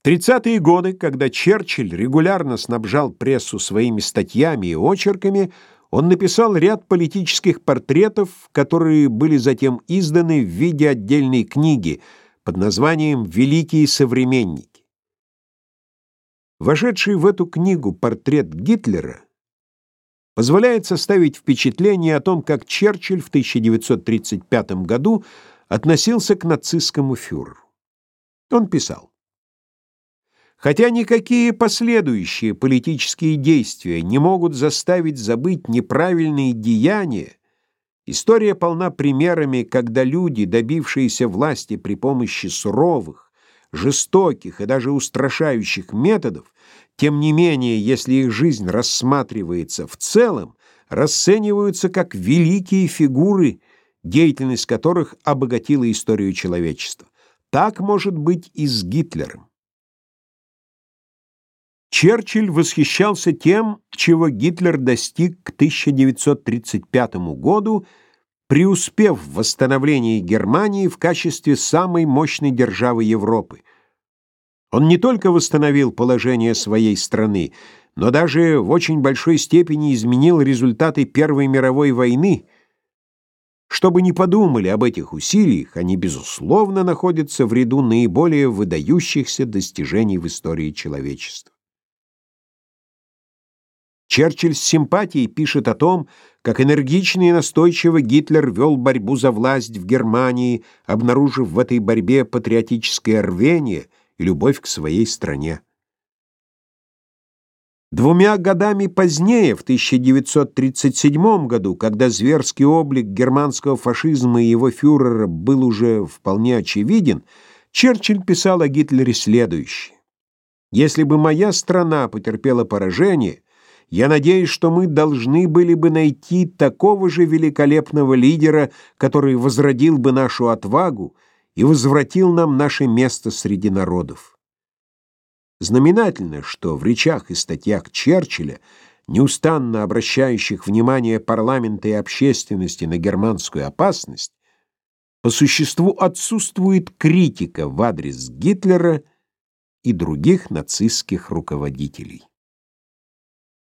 В 30-е годы, когда Черчилль регулярно снабжал прессу своими статьями и очерками, он написал ряд политических портретов, которые были затем изданы в виде отдельной книги под названием «Великие современники». Вошедший в эту книгу портрет Гитлера позволяет составить впечатление о том, как Черчилль в 1935 году относился к нацистскому фюреру. Он писал Хотя никакие последующие политические действия не могут заставить забыть неправильные деяния, история полна примерами, когда люди, добившиеся власти при помощи суровых, жестоких и даже устрашающих методов, тем не менее, если их жизнь рассматривается в целом, расцениваются как великие фигуры, деятельность которых обогатила историю человечества. Так может быть и с Гитлером. Черчилль восхищался тем, чего Гитлер достиг к 1935 году, преуспев в восстановлении Германии в качестве самой мощной державы Европы. Он не только восстановил положение своей страны, но даже в очень большой степени изменил результаты Первой мировой войны. Чтобы не подумали об этих усилиях, они, безусловно, находятся в ряду наиболее выдающихся достижений в истории человечества. Черчилль с симпатией пишет о том, как энергично и настойчиво Гитлер вел борьбу за власть в Германии, обнаружив в этой борьбе патриотическое рвение и любовь к своей стране. Двумя годами позднее, в 1937 году, когда зверский облик германского фашизма и его фюрера был уже вполне очевиден, Черчилль писал о Гитлере следующее. «Если бы моя страна потерпела поражение, я надеюсь, что мы должны были бы найти такого же великолепного лидера, который возродил бы нашу отвагу и возвратил нам наше место среди народов. Знаменательно, что в речах и статьях Черчилля, неустанно обращающих внимание парламента и общественности на германскую опасность, по существу отсутствует критика в адрес Гитлера и других нацистских руководителей.